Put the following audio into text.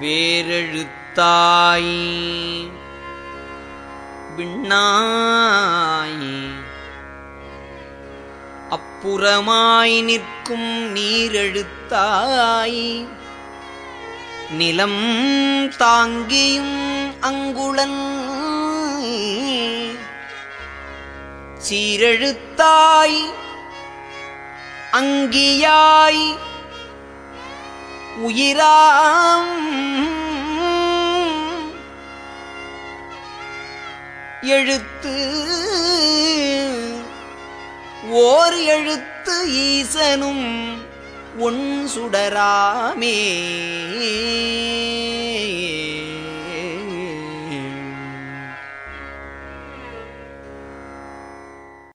வேரெழுத்தாய் விண்ணாய். அப்புறமாய் நிற்கும் நீரெழுத்தாய். நிலம் தாங்கியும் அங்குளன். சீரெழுத்தாய். அங்கியாய். உயிராம். எழுத்து ஓர் எழுத்து ஈசனும் உன் சுடராமே.